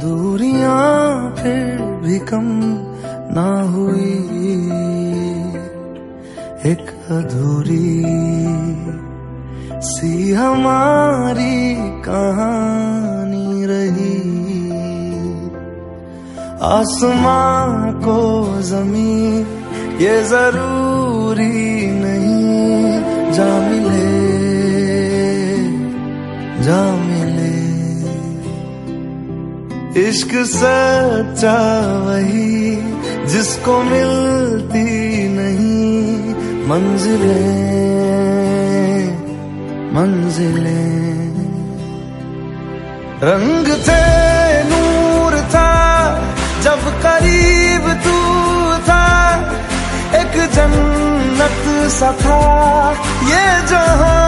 दूरियाँ फिर भी कम ना हुई। एक अधूरी सी हमारी कहानी रही। आसमां को ज़मीन ये ज़रूरी नहीं। जा मिले जा मिले। इश्क सच्चा वही जिसको मिलती नहीं। मंजिले मंजिले। रंग थे, नूर था, जब करीब तू था। एक जन्नत सा था, ये जहाँ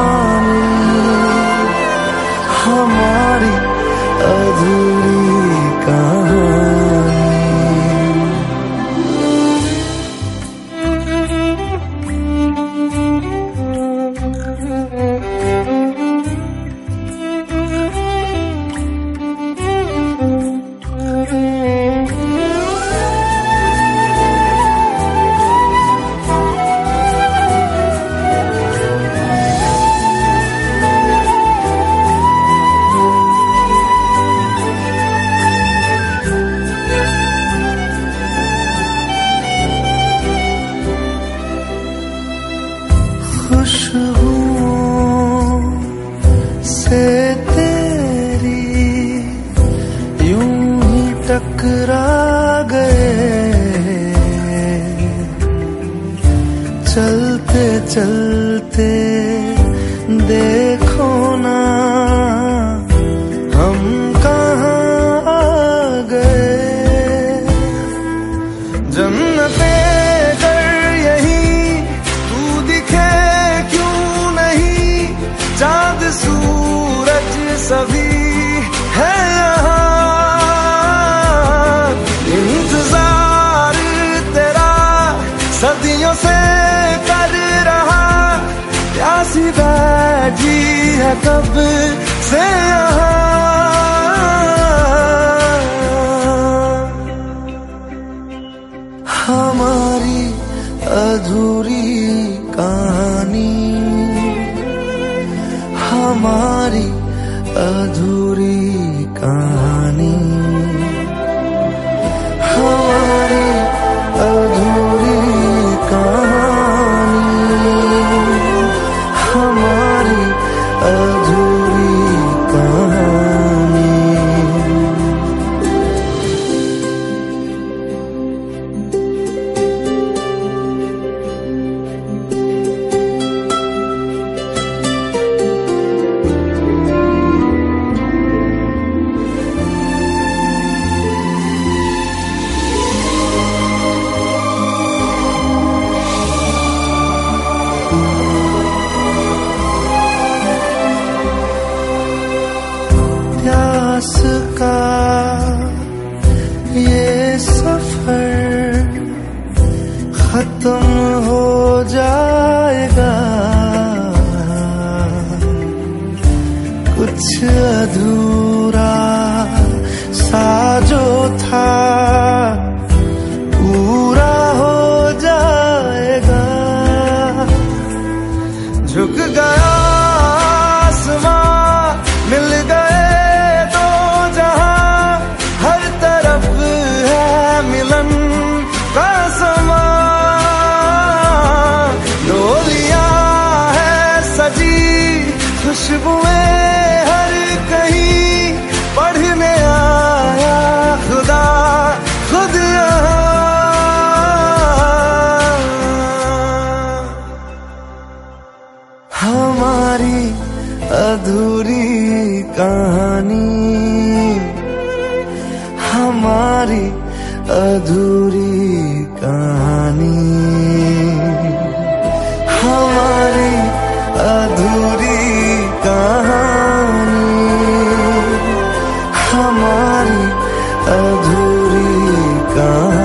गए। चलते चलते देखो ना, हम कहाँ आ गए? जन्नते कर यही, तू दिखे क्यों नहीं? चाँद, सूरज सभी है बैठी है कब से यहाँ। प्यास का ये सफ़र खत्म हो जाएगा। कुछ अधूरा सा जो था, पूरा हो जाएगा। झुक गया खुशबुएँ हर कहीं पढ़ने आया खुदा खुद। हमारी अधूरी कहानी हमारी अधूरी कहानी। हमारी अधूरी कहानी